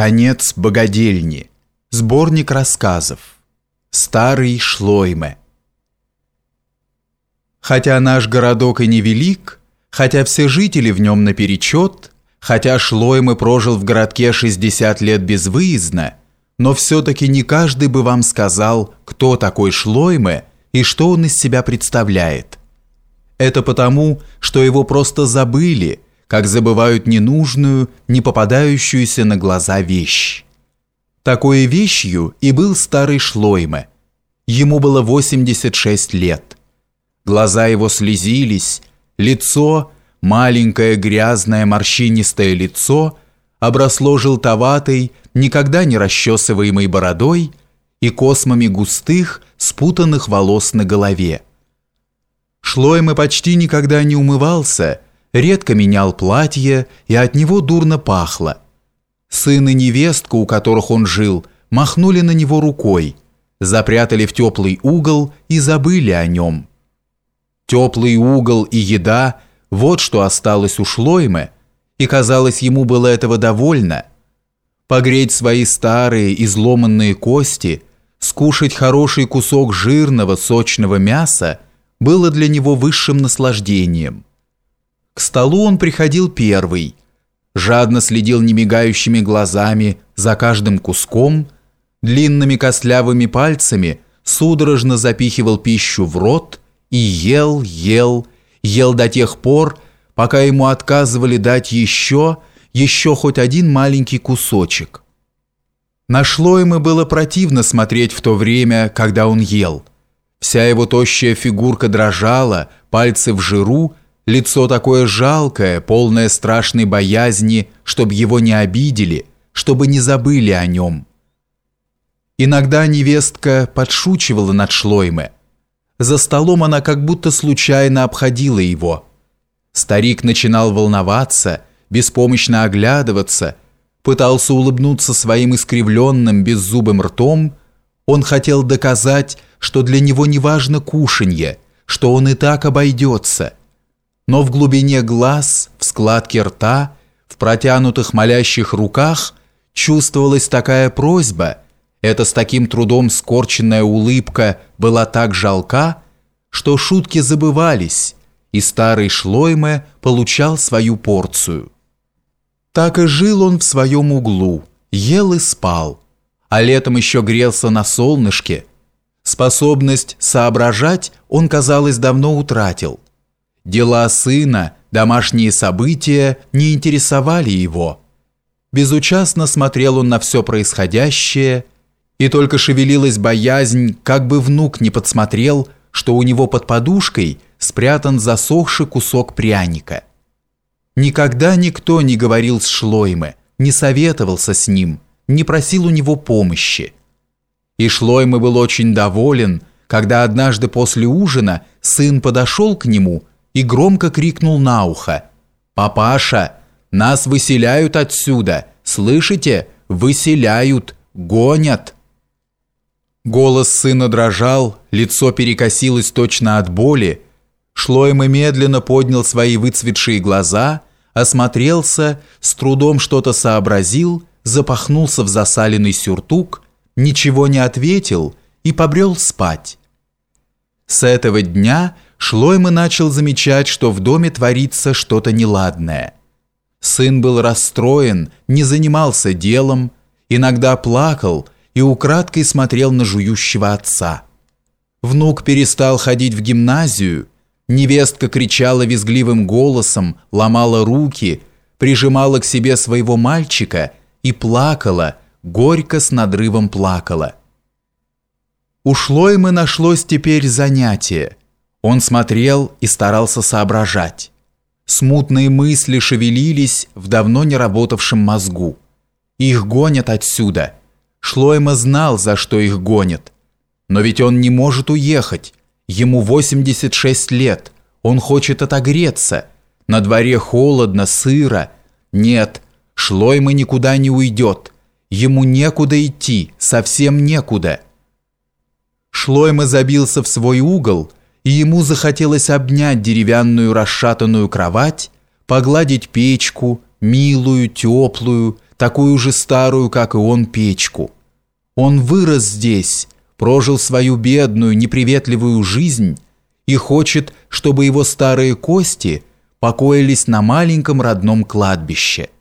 Конец богадельни. Сборник рассказов. Старый Шлойме. Хотя наш городок и невелик, хотя все жители в нем наперечет, хотя Шлойме прожил в городке 60 лет безвыездно, но все-таки не каждый бы вам сказал, кто такой Шлойме и что он из себя представляет. Это потому, что его просто забыли – как забывают ненужную, не попадающуюся на глаза вещь. Такой вещью и был старый Шлойме. Ему было 86 лет. Глаза его слезились, лицо, маленькое грязное морщинистое лицо, обросло желтоватой, никогда не расчесываемой бородой и космами густых, спутанных волос на голове. Шлойме почти никогда не умывался – редко менял платье, и от него дурно пахло. Сын и невестка, у которых он жил, махнули на него рукой, запрятали в теплый угол и забыли о нем. Теплый угол и еда – вот что осталось у Шлойме, и, казалось, ему было этого довольно. Погреть свои старые изломанные кости, скушать хороший кусок жирного сочного мяса было для него высшим наслаждением – к столу он приходил первый, жадно следил немигающими глазами за каждым куском, длинными костлявыми пальцами судорожно запихивал пищу в рот и ел, ел, ел до тех пор, пока ему отказывали дать еще, еще хоть один маленький кусочек. Нашло ему было противно смотреть в то время, когда он ел. Вся его тощая фигурка дрожала, пальцы в жиру, Лицо такое жалкое, полное страшной боязни, чтобы его не обидели, чтобы не забыли о нем. Иногда невестка подшучивала над Шлойме. За столом она как будто случайно обходила его. Старик начинал волноваться, беспомощно оглядываться, пытался улыбнуться своим искривленным беззубым ртом. Он хотел доказать, что для него не важно кушанье, что он и так обойдется – но в глубине глаз, в складке рта, в протянутых молящих руках чувствовалась такая просьба, эта с таким трудом скорченная улыбка была так жалка, что шутки забывались, и старый Шлойме получал свою порцию. Так и жил он в своем углу, ел и спал, а летом еще грелся на солнышке. Способность соображать он, казалось, давно утратил – Дела сына, домашние события не интересовали его. Безучастно смотрел он на все происходящее, и только шевелилась боязнь, как бы внук не подсмотрел, что у него под подушкой спрятан засохший кусок пряника. Никогда никто не говорил с Шлойме, не советовался с ним, не просил у него помощи. И Шлойме был очень доволен, когда однажды после ужина сын подошел к нему – и громко крикнул на ухо. «Папаша, нас выселяют отсюда! Слышите? Выселяют! Гонят!» Голос сына дрожал, лицо перекосилось точно от боли. Шлойма медленно поднял свои выцветшие глаза, осмотрелся, с трудом что-то сообразил, запахнулся в засаленный сюртук, ничего не ответил и побрел спать. С этого дня Шлойма начал замечать, что в доме творится что-то неладное. Сын был расстроен, не занимался делом, иногда плакал и украдкой смотрел на жующего отца. Внук перестал ходить в гимназию, невестка кричала визгливым голосом, ломала руки, прижимала к себе своего мальчика и плакала, горько с надрывом плакала. У Шлоймы нашлось теперь занятие. Он смотрел и старался соображать. Смутные мысли шевелились в давно не работавшем мозгу. Их гонят отсюда. Шлойма знал, за что их гонят. Но ведь он не может уехать. Ему 86 лет. Он хочет отогреться. На дворе холодно, сыро. Нет, Шлойма никуда не уйдет. Ему некуда идти, совсем некуда. Шлойма забился в свой угол, и ему захотелось обнять деревянную расшатанную кровать, погладить печку, милую, теплую, такую же старую, как и он, печку. Он вырос здесь, прожил свою бедную, неприветливую жизнь и хочет, чтобы его старые кости покоились на маленьком родном кладбище –